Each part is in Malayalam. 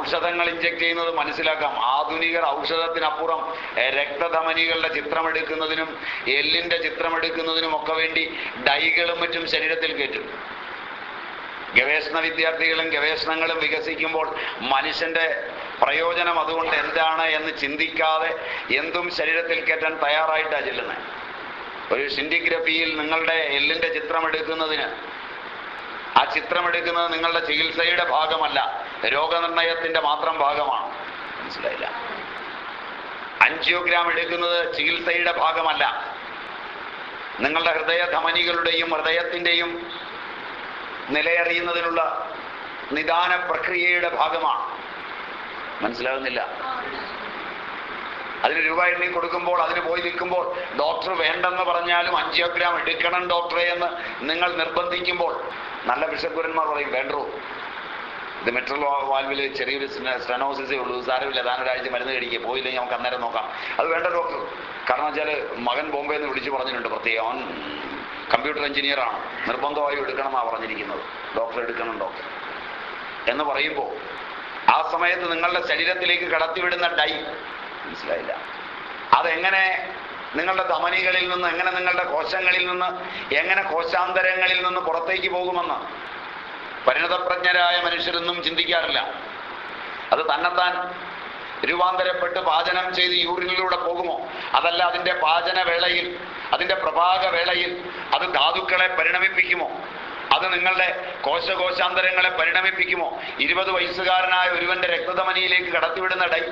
ഔഷധങ്ങൾ ഇഞ്ചക്ട് ചെയ്യുന്നത് മനസ്സിലാക്കാം. ആധുനികർ ഔഷധത്തിനപ്പുറം രക്തധമനികളുടെ ചിത്രമെടുക്കുന്നതിനും എല്ലിന്റെ ചിത്രമെടുക്കുന്നതിനും ഒക്കെ വേണ്ടി ഡൈകളും മറ്റും ശരീരത്തിൽ കയറ്റും. ഗവേഷണ വിദ്യാർത്ഥികളും ഗവേഷണങ്ങളും വികസിക്കുമ്പോൾ മനുഷ്യന്റെ പ്രയോജനം അതുകൊണ്ട് എന്താണ് എന്ന് ചിന്തിക്കാതെ എന്തും ശരീരത്തിൽ കയറ്റാൻ തയ്യാറായിട്ടാണ് ചെല്ലുന്നത് ഒരു സിൻഡിഗ്രഫിയിൽ നിങ്ങളുടെ എല്ലിന്റെ ചിത്രം ചിത്രമെടുക്കുന്നതിന് ആ ചിത്രമെടുക്കുന്നത് നിങ്ങളുടെ ചികിത്സയുടെ ഭാഗമല്ല രോഗനിർണയത്തിന്റെ മാത്രം ഭാഗമാണ്. മനസ്സിലായില്ല? അഞ്ചിയോഗ്രാം എടുക്കുന്നത് ചികിത്സയുടെ ഭാഗമല്ല. നിങ്ങളുടെ ഹൃദയ ധമനികളുടെയും ഹൃദയത്തിന്റെയും നിലയറിയുന്നതിനുള്ള നിദാന പ്രക്രിയയുടെ ഭാഗമാണ്. മനസ്സിലാകുന്നില്ല അതിന് രൂപ എണ്ണി കൊടുക്കുമ്പോൾ അതിന് പോയി നിൽക്കുമ്പോൾ ഡോക്ടർ വേണ്ടെന്ന് പറഞ്ഞാലും അഞ്ചിയോഗ്രാം എടുക്കണം ഡോക്ടറെ എന്ന് നിങ്ങൾ നിർബന്ധിക്കുമ്പോൾ. നല്ല ബിഷപ്പുരന്മാർ പറയും വേണ്ടോ. ഇത് മെട്രൽ വാൽവിൽ ചെറിയൊരു സ്റ്റെനോസിസേ ഉള്ളൂ. സാരമില്ല താനൊരാഴ്ച മരുന്ന് കഴിക്കുക പോയില്ലെങ്കിൽ നമുക്ക് അന്നേരം നോക്കാം. അത് വേണ്ട ഡോക്ടർ. കാരണം വെച്ചാൽ മകൻ ബോംബെ എന്ന് വിളിച്ചു പറഞ്ഞിട്ടുണ്ട് പ്രത്യേകം. അവൻ കമ്പ്യൂട്ടർ എഞ്ചിനീയറാണ് നിർബന്ധമായി നിർബന്ധമായും എടുക്കണം എന്നാണ് പറഞ്ഞിരിക്കുന്നത്. ഡോക്ടർ എടുക്കണം ഡോക്ടർ. എന്ന് പറയുമ്പോൾ ആ സമയത്ത് നിങ്ങളുടെ ശരീരത്തിലേക്ക് കടത്തിവിടുന്ന ഡൈ മനസ്സിലായില്ല. അതെങ്ങനെ നിങ്ങളുടെ ധമനികളിൽ നിന്ന് എങ്ങനെ നിങ്ങളുടെ കോശങ്ങളിൽ നിന്ന് എങ്ങനെ കോശാന്തരങ്ങളിൽ നിന്ന് പുറത്തേക്ക് പോകുമെന്ന് പരിണതപ്രജ്ഞരായ മനുഷ്യരൊന്നും ചിന്തിക്കാറില്ല. അത് തന്നെത്താൻ രൂപാന്തരപ്പെട്ട് പാചനം ചെയ്ത് യൂറിനിലൂടെ പോകുമോ? അതല്ല അതിന്റെ പാചനവേളയിൽ അതിന്റെ അതിന്റെ പ്രഭാക വേളയിൽ അത് ധാതുക്കളെ പരിണമിപ്പിക്കുമോ? അത് നിങ്ങളുടെ കോശകോശാന്തരങ്ങളെ പരിണമിപ്പിക്കുമോ? ഇരുപത് വയസ്സുകാരനായ ഒരുവന്റെ രക്തധമനിയിലേക്ക് കടത്തിവിടുന്ന ഡൈ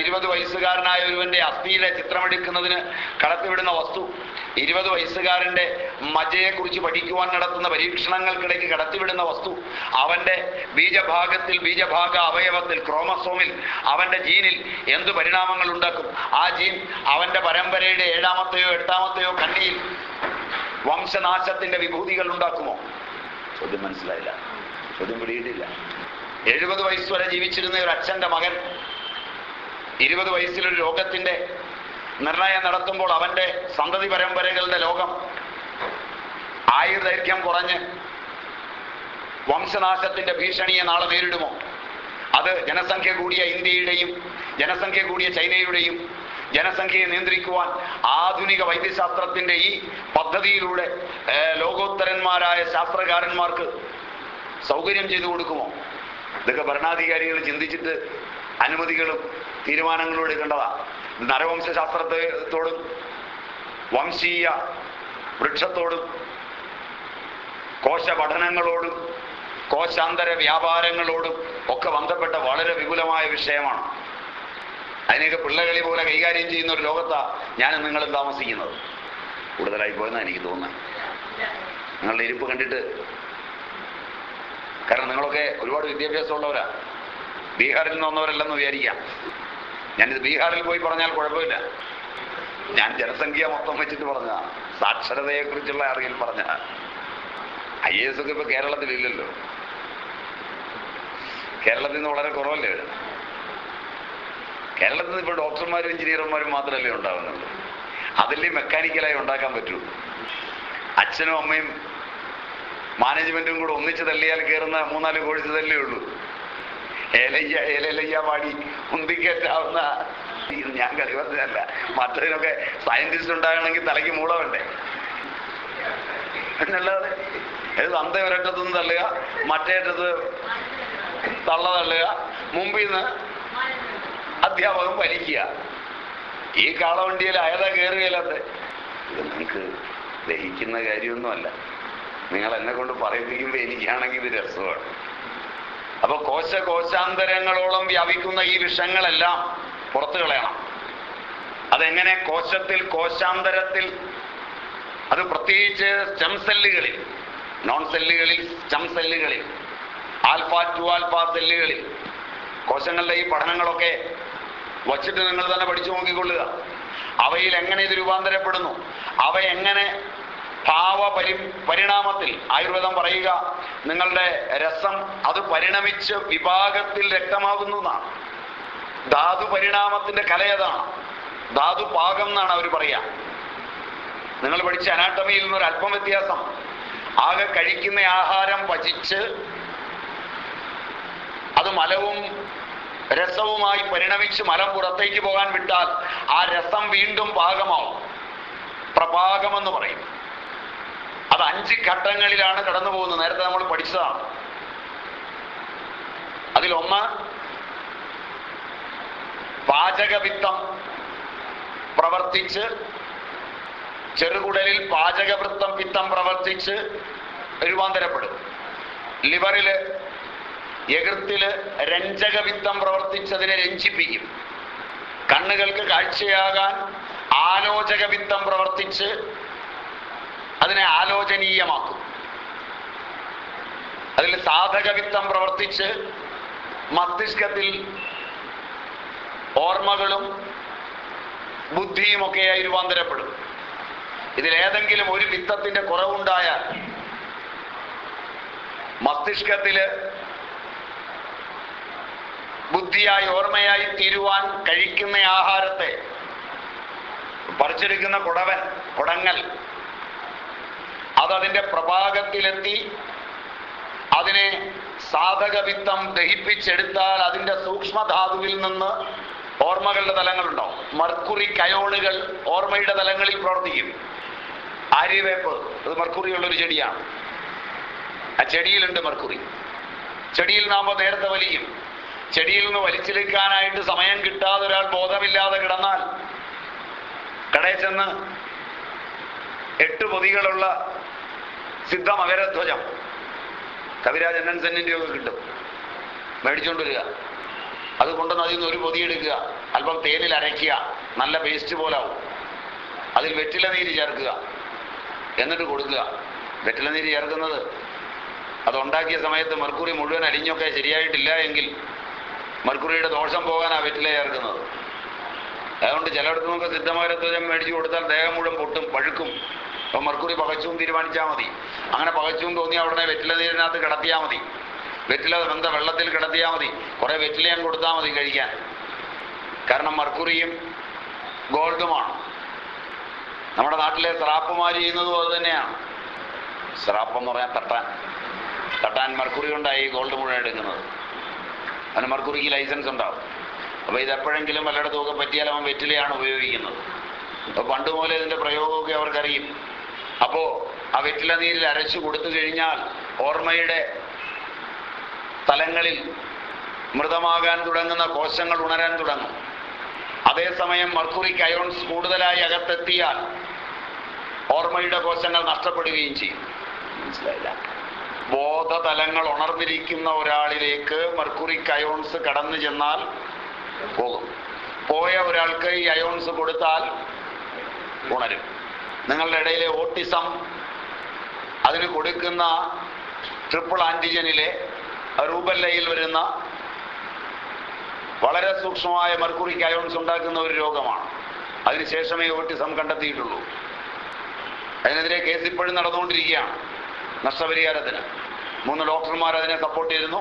ഇരുപത് വയസ്സുകാരനായ ഒരുവന്റെ അസ്ഥിയിലെ ചിത്രമെടുക്കുന്നതിന് കടത്തിവിടുന്ന വസ്തു ഇരുപത് വയസ്സുകാരന്റെ മജയെക്കുറിച്ച് പഠിക്കുവാൻ നടത്തുന്ന പരീക്ഷണങ്ങൾക്കിടയ്ക്ക് കടത്തിവിടുന്ന വസ്തു അവന്റെ ബീജഭാഗത്തിൽ ബീജഭാഗ അവയവത്തിൽ ക്രോമസോമിൽ അവന്റെ ജീനിൽ എന്തു പരിണാമങ്ങൾ ഉണ്ടാക്കും ആ ജീൻ അവന്റെ പരമ്പരയുടെ ഏഴാമത്തെയോ എട്ടാമത്തെയോ കണ്ണിയിൽ വംശനാശത്തിന്റെ വിഭൂതികൾ ഉണ്ടാക്കുമോ? ചോദ്യം മനസ്സിലായില്ല. ചോദ്യം പിടിയിട്ടില്ല. എഴുപത് വയസ്സ് വരെ ജീവിച്ചിരുന്ന ഒരു അച്ഛന്റെ മകൻ ഇരുപത് വയസ്സിലൊരു രോഗത്തിന്റെ നിർണയം നടത്തുമ്പോൾ അവന്റെ സന്തതി പരമ്പരകളുടെ ലോകം ആയുർദൈർഘ്യം കുറഞ്ഞ് വംശനാശത്തിന്റെ ഭീഷണിയെ നാളെ നേരിടുമോ? അത് ജനസംഖ്യ കൂടിയ ഇന്ത്യയുടെയും ജനസംഖ്യ കൂടിയ ചൈനയുടെയും ജനസംഖ്യയെ നിയന്ത്രിക്കുവാൻ ആധുനിക വൈദ്യശാസ്ത്രത്തിന്റെ ഈ പദ്ധതിയിലൂടെ ലോകോത്തരന്മാരായ ശാസ്ത്രകാരന്മാർക്ക് സൗകര്യം ചെയ്തു കൊടുക്കുമോ? ഇതൊക്കെ ഭരണാധികാരികൾ ചിന്തിച്ചിട്ട് അനുമതികളും തീരുമാനങ്ങളും എടുക്കേണ്ടതാ. നരവംശശാസ്ത്രത്തോടും വംശീയ വൃക്ഷത്തോടും കോശ പഠനങ്ങളോടും കോശാന്തര വ്യാപാരങ്ങളോടും ഒക്കെ ബന്ധപ്പെട്ട വളരെ വിപുലമായ വിഷയമാണ്. അതിനെയൊക്കെ പിള്ളകളി പോലെ കൈകാര്യം ചെയ്യുന്ന ഒരു ലോകത്താ ഞാനും നിങ്ങളും താമസിക്കുന്നത്. കൂടുതലായി പോയെന്നാണ് എനിക്ക് തോന്നുന്നത്. നിങ്ങളുടെ ഇരിപ്പ് കണ്ടിട്ട്. കാരണം നിങ്ങളൊക്കെ ഒരുപാട് വിദ്യാഭ്യാസം ഉള്ളവരാ ബീഹാറിൽ നിന്ന് വന്നവരല്ലെന്ന് വിചാരിക്കാം. ഞാനിത് ബീഹാറിൽ പോയി പറഞ്ഞാൽ കുഴപ്പമില്ല. ഞാൻ ജനസംഖ്യ മൊത്തം വെച്ചിട്ട് പറഞ്ഞ സാക്ഷരതയെക്കുറിച്ചുള്ള അറിയിൽ പറഞ്ഞ ഐ എ എസ് ഒക്കെ ഇപ്പൊ കേരളത്തിലില്ലല്ലോ. കേരളത്തിൽ നിന്ന് വളരെ കുറവല്ലേ ഇവിടെ കേരളത്തിൽ ഇപ്പോൾ ഡോക്ടർമാരും എഞ്ചിനീയർമാരും മാത്രമല്ലേ ഉണ്ടാവുന്നുള്ളൂ. അതല്ലേ മെക്കാനിക്കലായി ഉണ്ടാക്കാൻ പറ്റൂ. അച്ഛനും അമ്മയും മാനേജ്മെന്റും കൂടെ ഒന്നിച്ച് തള്ളിയാൽ കയറുന്ന മൂന്നാൽ കോഴ്സ് തല്ലേ ഉള്ളൂ. ഏലയ്യ ഏലയ്യ പാടി ഉന്തിക്കറ്റാവുന്ന ഞാൻ കളി മറ്റതിനൊക്കെ സയന്റിസ്റ്റ് ഉണ്ടാകണമെങ്കിൽ തലയ്ക്ക് മൂള വേണ്ടേ? എന്നല്ലാതെ അന്ത ഒരറ്റത്തുനിന്ന് ഒരറ്റത്തു നിന്ന് തള്ളുക മറ്റേ അറ്റത്ത് തള്ള തള്ളുക മുമ്പിൽ നിന്ന് അധ്യാപകൻ വലിക്കുക ഈ കാളവണ്ടിയിൽ അയത കയറുകയില്ലാത്ത ഇത് നിങ്ങൾക്ക് ദഹിക്കുന്ന കാര്യമൊന്നുമല്ല. നിങ്ങൾ എന്നെ കൊണ്ട് പറയിപ്പിക്കുമ്പോൾ എനിക്കാണെങ്കിൽ ഇത് രസമാണ്. അപ്പൊ കോശ കോശാന്തരങ്ങളോളം വ്യാപിക്കുന്ന ഈ വിഷങ്ങളെല്ലാം പുറത്തു കളയണം. അതെങ്ങനെ? കോശത്തിൽ കോശാന്തരത്തിൽ. അത് പ്രത്യേകിച്ച് സ്റ്റെം സെല്ലുകളിൽ. നോൺ സെല്ലുകളിൽ സ്റ്റെം സെല്ലുകളിൽ. ആൽഫ ടു ആൽഫ സെല്ലുകളിൽ. കോശങ്ങളുടെ ഈ പഠനങ്ങളൊക്കെ വച്ചിട്ട് നിങ്ങൾ തന്നെ പഠിച്ചു നോക്കിക്കൊള്ളുക. അവയിൽ എങ്ങനെ ഇത് രൂപാന്തരപ്പെടുന്നു? അവ എങ്ങനെ ഭാവ പരി പരിണാമത്തിൽ ആയുർവേദം പറയുക നിങ്ങളുടെ രസം അത് പരിണമിച്ച് വിഭാഗത്തിൽ രക്തമാകുന്നു എന്നാണ്. ധാതു പരിണാമത്തിന്റെ കലയതാണ് ധാതു പാകം എന്നാണ് അവർ പറയാ. നിങ്ങൾ പഠിച്ച അനാട്ടമിയിൽ നിന്നൊരു അല്പം വ്യത്യാസം. ആകെ കഴിക്കുന്ന ആഹാരം പചിച്ച് അത് മലവും രസവുമായി പരിണമിച്ച് മലം പുറത്തേക്ക് പോകാൻ വിട്ടാൽ ആ രസം വീണ്ടും പാകമാവും. പ്രപാകമെന്ന് പറയും. അത് അഞ്ച് ഘട്ടങ്ങളിലാണ് കടന്നു പോകുന്നത്. നേരത്തെ നമ്മൾ പഠിച്ചതാണ്. അതിലൊന്ന് പാചകവിത്തം പ്രവർത്തിച്ച് ചെറുകുടലിൽ പാചകവൃത്തം പിത്തം പ്രവർത്തിച്ച് രൂപാന്തരപ്പെടും ലിവറിൽ എകൃത്തിൽ രഞ്ജകവിത്തം പ്രവർത്തിച്ചതിനെ രഞ്ജിപ്പിക്കും. കണ്ണുകൾക്ക് കാഴ്ചയാകാൻ ആലോചകവിത്തം പ്രവർത്തിച്ച് അതിനെ ആലോചനീയമാക്കും. അതിൽ സാധകവിത്തം പ്രവർത്തിച്ച് മസ്തിഷ്കത്തിൽ ഓർമ്മകളും ബുദ്ധിയുമൊക്കെയായി രൂപാന്തരപ്പെടും. ഇതിലേതെങ്കിലും ഒരു വിത്തത്തിന്റെ കുറവുണ്ടായാൽ മസ്തിഷ്കത്തിൽ ബുദ്ധിയായി ഓർമ്മയായി തീരുവാൻ കഴിക്കുന്ന ആഹാരത്തെ പറിച്ചെടുക്കുന്ന കുടവൻ കുടങ്ങൽ അതതിന്റെ പ്രഭാഗത്തിലെത്തി അതിനെ സാധകവിത്തം ദഹിപ്പിച്ചെടുത്താൽ അതിന്റെ സൂക്ഷ്മധാതുവിൽ നിന്ന് ഓർമ്മകളുടെ തലങ്ങളുണ്ടാവും മർക്കുറി കയോണുകൾ ഓർമ്മയുടെ തലങ്ങളിൽ പ്രവർത്തിക്കും. ആര്യവേപ്പ് അത് മർക്കുറിയുള്ളൊരു ചെടിയാണ്. ആ ചെടിയിലുണ്ട് മർക്കുറി. ചെടിയിൽ നാം നേരത്തെ വലിയും ചെടിയിൽ നിന്ന് വലിച്ചെടുക്കാനായിട്ട് സമയം കിട്ടാതെ ഒരാൾ ബോധമില്ലാതെ കിടന്നാൽ കടയിൽ ചെന്ന് എട്ട് പൊതികളുള്ള സിദ്ധ മകരധ്വജം കവിരാജ് സെന്നിന്റെ ഒക്കെ കിട്ടും. മേടിച്ചുകൊണ്ട് അത് കൊണ്ടുവന്ന് അതിൽ നിന്ന് ഒരു പൊതി എടുക്കുക. അല്പം തേനിൽ അരയ്ക്കുക. നല്ല പേസ്റ്റ് പോലാവും. അതിൽ വെറ്റില നീര് ചേർക്കുക. എന്നിട്ട് കൊടുക്കുക. വെറ്റില നീര് ചേർക്കുന്നത് അത് ഉണ്ടാക്കിയ സമയത്ത് മെർക്കുറി മുഴുവൻ അലിഞ്ഞൊക്കെ ശരിയായിട്ടില്ല എങ്കിൽ മെർക്കുറിയുടെ ദോഷം പോകാനാ വെറ്റില ചേർക്കുന്നത് അതുകൊണ്ട് ചിലയിടത്ത് നമുക്ക് സിദ്ധമകരധ്വജം മേടിച്ചു കൊടുത്താൽ ദേഹം മുഴുവൻ പൊട്ടും പഴുക്കും. അപ്പൊ മർക്കുറി പകച്ചും തീരുമാനിച്ചാൽ മതി. അങ്ങനെ പകച്ചും തോന്നി അവിടെ വെറ്റില നീരിനകത്ത് കിടത്തിയാൽ മതി. വെറ്റില വെന്ത വെള്ളത്തിൽ കിടത്തിയാൽ മതി. കുറെ വെറ്റിലയും കൊടുത്താൽ മതി കഴിക്കാൻ. കാരണം മർക്കുറിയും ഗോൾഡുമാണ്. നമ്മുടെ നാട്ടിലെ സ്രാപ്പുമാര് ചെയ്യുന്നതും അത് തന്നെയാണ്. സ്രാപ്പെന്ന് പറയാൻ തട്ടാൻ. തട്ടാൻ മർക്കുറി കൊണ്ടായി ഗോൾഡ് മുഴുവൻ എടുക്കുന്നത്. അവന് മർക്കുറിക്ക് ലൈസൻസ് ഉണ്ടാവും. അപ്പൊ ഇത് എപ്പോഴെങ്കിലും വല്ലയിടത്തും ഒക്കെ പറ്റിയാൽ അവൻ വെറ്റിലയാണ് ഉപയോഗിക്കുന്നത്. അപ്പൊ പണ്ട് മുതലേ ഇതിന്റെ പ്രയോഗമൊക്കെ അവർക്കറിയും. അപ്പോ ആ വെറ്റില നീരിൽ അരച്ചു കൊടുത്തു കഴിഞ്ഞാൽ ഓർമ്മയുടെ തലങ്ങളിൽ മൃതമാകാൻ തുടങ്ങുന്ന കോശങ്ങൾ ഉണരാൻ തുടങ്ങും. അതേസമയം മർക്കുറിക്ക് അയോൺസ് കൂടുതലായി അകത്തെത്തിയാൽ ഓർമ്മയുടെ കോശങ്ങൾ നഷ്ടപ്പെടുകയും ചെയ്യും. മനസ്സിലായില്ല? ബോധതലങ്ങൾ ഉണർന്നിരിക്കുന്ന ഒരാളിലേക്ക് മർക്കുറി കയോൺസ് കടന്നു ചെന്നാൽ പോകും. പോയ ഒരാൾക്ക് ഈ അയോൺസ് കൊടുത്താൽ ഉണരും. നിങ്ങളുടെ ഇടയിലെ ഓട്ടിസം അതിന് കൊടുക്കുന്ന ട്രിപ്പിൾ ആന്റിജനിലെ റൂബല്ലയിൽ വരുന്ന വളരെ സൂക്ഷ്മമായ മർക്കുറി അയോൺസ് ഉണ്ടാക്കുന്ന ഒരു രോഗമാണ്. അതിനുശേഷമേ ഓട്ടിസം കണ്ടെത്തിയിട്ടുള്ളൂ. അതിനെതിരെ കേസ് ഇപ്പോഴും നടന്നുകൊണ്ടിരിക്കുകയാണ്. നഷ്ടപരിഹാരത്തിന്. മൂന്ന് ഡോക്ടർമാർ അതിനെ സപ്പോർട്ട് ചെയ്തിരുന്നു.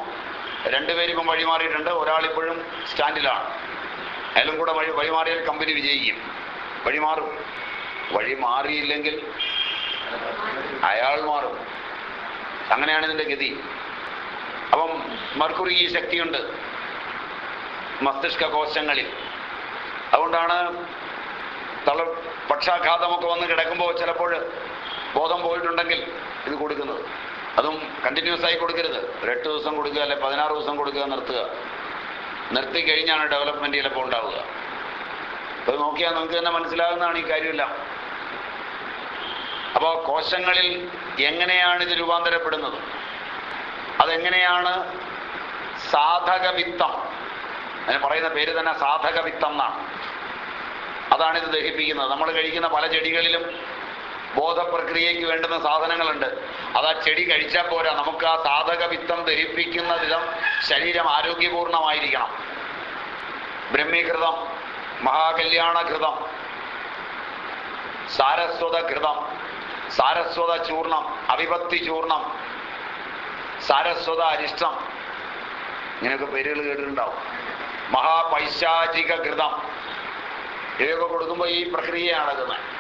രണ്ടുപേരും ഇപ്പം വഴിമാറിയിട്ടുണ്ട് ഒരാളിപ്പോഴും സ്റ്റാൻഡിലാണ്. അയാലും കൂടെ വഴി വഴിമാറിയാൽ കമ്പനി വിജയിക്കും. വഴിമാറും വഴി മാറിയില്ലെങ്കിൽ അയാൾ മാറും. അങ്ങനെയാണ് ഇതിന്റെ ഗതി. അപ്പം മർക്കുറി ഈ ശക്തിയുണ്ട്. മസ്തിഷ്ക കോശങ്ങളിൽ. അതുകൊണ്ടാണ് തള പക്ഷാഘാതമൊക്കെ വന്ന് കിടക്കുമ്പോൾ ചിലപ്പോൾ ബോധം പോയിട്ടുണ്ടെങ്കിൽ ഇത് കൊടുക്കുന്നത്. അതും കണ്ടിന്യൂസ് ആയി കൊടുക്കരുത്. ഒരു എട്ട് ദിവസം കൊടുക്കുക അല്ലെ പതിനാറ് ദിവസം കൊടുക്കുക നിർത്തുക. നിർത്തി കഴിഞ്ഞാണ് ഡെവലപ്മെന്റ് ചിലപ്പോൾ ഉണ്ടാവുക. അത് നോക്കിയാൽ നമുക്ക് തന്നെ മനസ്സിലാകുന്നതാണ് ഈ കാര്യമെല്ലാം. അപ്പോൾ കോശങ്ങളിൽ എങ്ങനെയാണ് ഇത് രൂപാന്തരപ്പെടുന്നത്? അതെങ്ങനെയാണ് സാധകവിത്തം? അതിന് പറയുന്ന പേര് തന്നെ സാധകവിത്തം എന്നാണ്. അതാണ് ഇത് ദഹിപ്പിക്കുന്നത്. നമ്മൾ കഴിക്കുന്ന പല ചെടികളിലും ബോധപ്രക്രിയയ്ക്ക് വേണ്ടുന്ന സാധനങ്ങളുണ്ട്. അത് ആ ചെടി കഴിച്ചാൽ പോരാ. നമുക്ക് ആ സാധക വിത്തം ദഹിപ്പിക്കുന്ന വിധം ശരീരം ആരോഗ്യപൂർണമായിരിക്കണം. ബ്രഹ്മീകൃതം മഹാകല്യാണഘൃതം സാരസ്വത ഘൃതം സാരസ്വത ചൂർണം അവിഭക്തി ചൂർണം സാരസ്വത അരിഷ്ടം ഇങ്ങനെയൊക്കെ പേരുകൾ കേട്ടിട്ടുണ്ടാവും. മഹാപൈശാചിക ഘൃതം ഇവയൊക്കെ കൊടുക്കുമ്പോൾ ഈ പ്രക്രിയയാണ് നടക്കുന്നത്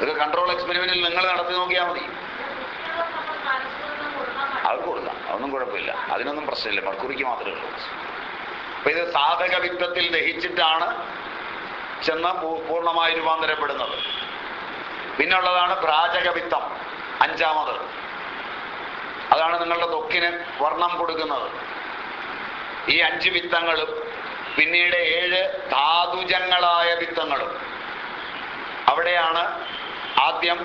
ഇതൊക്കെ കൺട്രോൾ എക്സ്പെരിമെന്റിൽ നിങ്ങൾ നടത്തി നോക്കിയാൽ മതി. അവർക്ക് കൊടുക്കാം. അതൊന്നും കുഴപ്പമില്ല. അതിനൊന്നും പ്രശ്നമില്ല. മർക്കുറിക്ക് മാത്രമേ ഉള്ളൂ. അപ്പൊ ഇത് സാധക വിത്തത്തിൽ ദഹിച്ചിട്ടാണ് ചെന്ന് പൂർണമായി രൂപാന്തരപ്പെടുന്നത്. പിന്നുള്ളതാണ് ഭ്രാജക വിത്തം അഞ്ചാമത്. അതാണ് നിങ്ങളുടെ തൊക്കിന് വർണം കൊടുക്കുന്നത്. ഈ അഞ്ച് വിത്തങ്ങളും പിന്നീട് ഏഴ് ധാതുജങ്ങളായ വിത്തങ്ങളും. അവിടെയാണ് ആദ്യം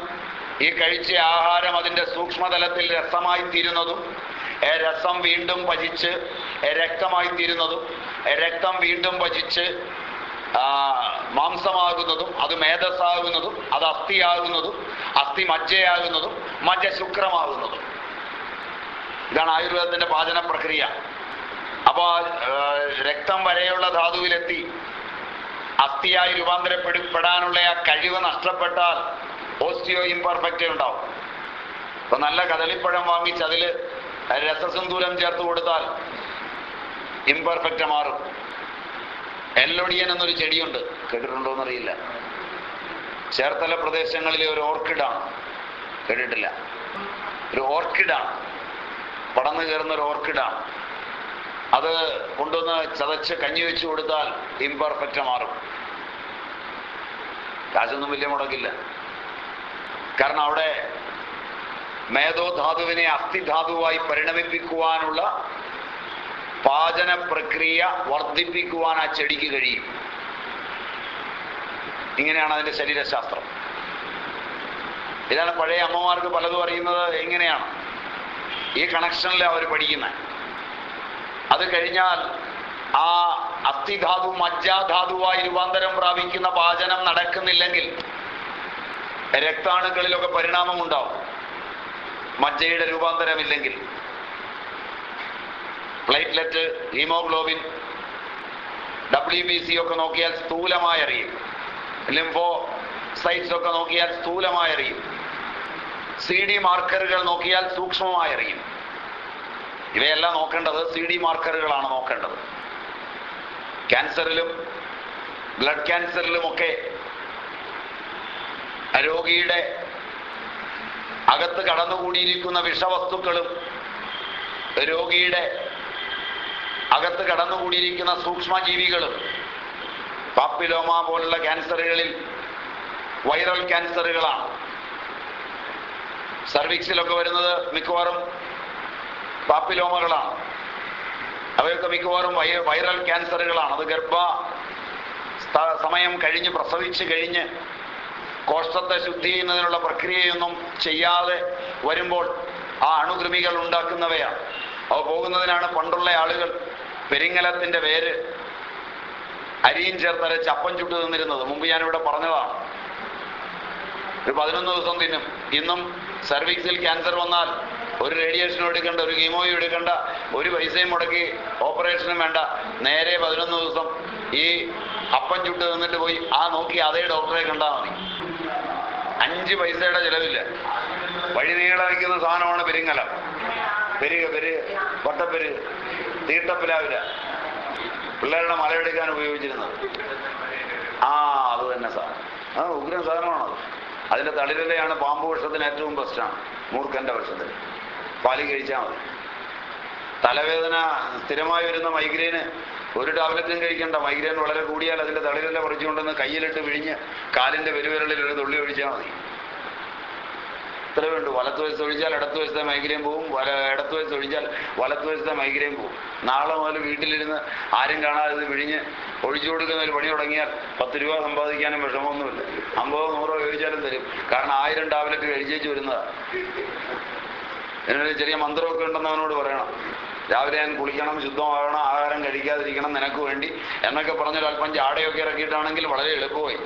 ഈ കഴിച്ച ആഹാരം അതിന്റെ സൂക്ഷ്മതലത്തിൽ രസമായി തീരുന്നതും രസം വീണ്ടും ഭജിച്ച് രക്തമായി തീരുന്നതും രക്തം വീണ്ടും ഭജിച്ച് മാംസമാകുന്നതും അത് മേധസ്സാകുന്നതും അത് അസ്ഥിയാകുന്നതും അസ്ഥി മജ്ജയാകുന്നതും മജ്ജ ശുക്രമാകുന്നതും ഇതാണ് ആയുർവേദത്തിന്റെ പാചന പ്രക്രിയ. അപ്പോൾ രക്തം വരെയുള്ള ധാതുവിലെത്തി അസ്ഥിയായി രൂപാന്തരപ്പെടുപ്പെടാനുള്ള ആ കഴിവ് നഷ്ടപ്പെട്ടാൽ ഓസ്റ്റിയോ ഇംപെർഫെക്റ്റ് ഉണ്ടാവും. അപ്പൊ നല്ല കദളിപ്പഴം വാങ്ങിച്ച് അതിൽ രസസിന്ദൂരം ചേർത്ത് കൊടുത്താൽ ഇംപെർഫെക്റ്റ് മാറും. എല്ലൊടിയൻ എന്നൊരു ചെടിയുണ്ട്. കേട്ടിട്ടുണ്ടോ എന്നറിയില്ല ചേർത്തല പ്രദേശങ്ങളിലെ ഒരു ഓർക്കിഡാണ് കേട്ടിട്ടില്ല. ഒരു ഓർക്കിഡാണ് പടന്നു കയറുന്ന ഒരു ഓർക്കിഡാണ് അത് കൊണ്ടുവന്ന് ചതച്ച് കഞ്ഞി വെച്ച് കൊടുത്താൽ ഇംപെർഫെക്റ്റ് മാറും. കാശൊന്നും വലിയ മുടക്കില്ല. കാരണം അവിടെ മേധോധാതുവിനെ അസ്ഥിധാതുവായി പരിണമിപ്പിക്കുവാനുള്ള പാചന പ്രക്രിയ വർദ്ധിപ്പിക്കുവാൻ ആ ചെടിക്ക് കഴിയും. ഇങ്ങനെയാണ് അതിന്റെ ശരീരശാസ്ത്രം. ഇതാണ് പഴയ അമ്മമാർക്ക് പലതും അറിയുന്നത് എങ്ങനെയാണ്? ഈ കണക്ഷനിൽ അവർ പഠിക്കുന്നത് അത് കഴിഞ്ഞാൽ ആ അസ്ഥിധാതു മജ്ജാധാതുവായി രൂപാന്തരം പ്രാപിക്കുന്ന പാചനം നടക്കുന്നില്ലെങ്കിൽ രക്താണുക്കളിലൊക്കെ പരിണാമം ഉണ്ടാവും മജ്ജയുടെ രൂപാന്തരമില്ലെങ്കിൽ. Platelet haemoglobin W B C ഒക്കെ നോക്കിയാൽ സ്ഥൂലമായി അറിയും. ലിംഫോ സൈറ്റ്സ് ഒക്കെ നോക്കിയാൽ സ്ഥൂലമായി അറിയും. സി ഡി മാർക്കറുകൾ നോക്കിയാൽ സൂക്ഷ്മമായി അറിയും. ഇവയെല്ലാം നോക്കേണ്ടത് സി ഡി മാർക്കറുകളാണ് നോക്കേണ്ടത്. ക്യാൻസറിലും ബ്ലഡ് ക്യാൻസറിലുമൊക്കെ രോഗിയുടെ അകത്ത് കടന്നുകൂടിയിരിക്കുന്ന വിഷവസ്തുക്കളും രോഗിയുടെ അകത്ത് കടന്നുകൂടിയിരിക്കുന്ന സൂക്ഷ്മജീവികളും പാപ്പിലോമ പോലുള്ള ക്യാൻസറുകളിൽ വൈറൽ ക്യാൻസറുകളാണ്. സർവിക്സിലൊക്കെ വരുന്നത് മിക്കവാറും പാപ്പിലോമകളാണ്. അവയൊക്കെ മിക്കവാറും വൈറൽ ക്യാൻസറുകളാണ്. അത് ഗർഭ സമയം കഴിഞ്ഞ് പ്രസവിച്ച് കഴിഞ്ഞ് കോഷ്ടത്തെ ശുദ്ധി ചെയ്യുന്നതിനുള്ള പ്രക്രിയയൊന്നും ചെയ്യാതെ വരുമ്പോൾ ആ അണുകൃമികൾ ഉണ്ടാക്കുന്നവയാണ്. അവ പോകുന്നതിനാണ് പണ്ടുള്ള ആളുകൾ പെരിങ്ങലത്തിന്റെ വേര് അരിയും ചേർത്തരെ അപ്പം ചുട്ടു നിന്നിരുന്നത് മുമ്പ് ഞാനിവിടെ പറഞ്ഞതാണ്. ഒരു പതിനൊന്ന് ദിവസം തിന്നും. ഇന്നും സർവീക്സിൽ ക്യാൻസർ വന്നാൽ ഒരു റേഡിയേഷനും എടുക്കേണ്ട ഒരു കീമോയും എടുക്കേണ്ട ഒരു പൈസയും മുടക്കി ഓപ്പറേഷനും വേണ്ട. നേരെ പതിനൊന്ന് ദിവസം ഈ അപ്പം ചുട്ട് നിന്നിട്ട് പോയി. ആ നോക്കി അതേ ഡോക്ടറെ കണ്ടാൽ മതി. അഞ്ച് പൈസയുടെ ചിലവില്ല. വഴി നീളെ സാധനമാണ് പെരിങ്ങലം. പെരുക പെരു വട്ടപ്പെരു തീട്ടപ്പിലാവില്ല പിള്ളേരുടെ മലയെടുക്കാൻ ഉപയോഗിച്ചിരുന്നത്. ആ അത് തന്നെ സാധനം ആ ഉഗ്രൻ സാധനമാണത്. അതിന്റെ തളിരിലയാണ് പാമ്പ് വർഷത്തിന് ഏറ്റവും ബെസ്റ്റാണ് മൂർഖന്റെ വർഷത്തിൽ. പാലി കഴിച്ചാൽ മതി. തലവേദന സ്ഥിരമായി വരുന്ന മൈഗ്രെയിന് ഒരു ടാബ്ലറ്റും കഴിക്കേണ്ട. മൈഗ്രൈൻ വളരെ കൂടിയാൽ അതിന്റെ തളിരല്ല പറിച്ചുകൊണ്ടെന്ന് കയ്യിലിട്ട് വിഴിഞ്ഞ് കാലിന്റെ പെരുവിരലിൽ ഒരു തുള്ളി ഒഴിച്ചാൽ മതി. ഇത്രയേ വേണ്ടു വലത്ത് വയസ്സ് ഒഴിച്ചാൽ ഇടത്ത് വയസ്സത്തെ മൈഗ്രൈൻ പോവും. വല ഇടത്ത് വയസ്സ് ഒഴിച്ചാൽ വലത്ത് വയസ്സത്തെ മൈഗ്രൈൻ പോവും. നാളെ മുതൽ വീട്ടിലിരുന്ന് ആരും കാണാതെ വിഴിഞ്ഞ് ഒഴിച്ചു കൊടുക്കുന്ന ഒരു പണി തുടങ്ങിയാൽ പത്ത് രൂപ സമ്പാദിക്കാനും വിഷമമൊന്നുമില്ല. അമ്പതോ നൂറോ ചോദിച്ചാലും തരും. കാരണം ആയിരം ടാബ്ലറ്റ് കഴിച്ചേച്ച് വരുന്നതാണ് ചെറിയ മന്ത്രമൊക്കെ ഉണ്ടെന്ന് അവനോട് പറയണം. രാവിലെ ഞാൻ കുളിക്കണം ശുദ്ധമാകണം ആഹാരം കഴിക്കാതിരിക്കണം നിനക്ക് വേണ്ടി എന്നൊക്കെ പറഞ്ഞൊരു അല്പം ചാടയൊക്കെ ഇറക്കിയിട്ടാണെങ്കിൽ വളരെ എളുപ്പമായി.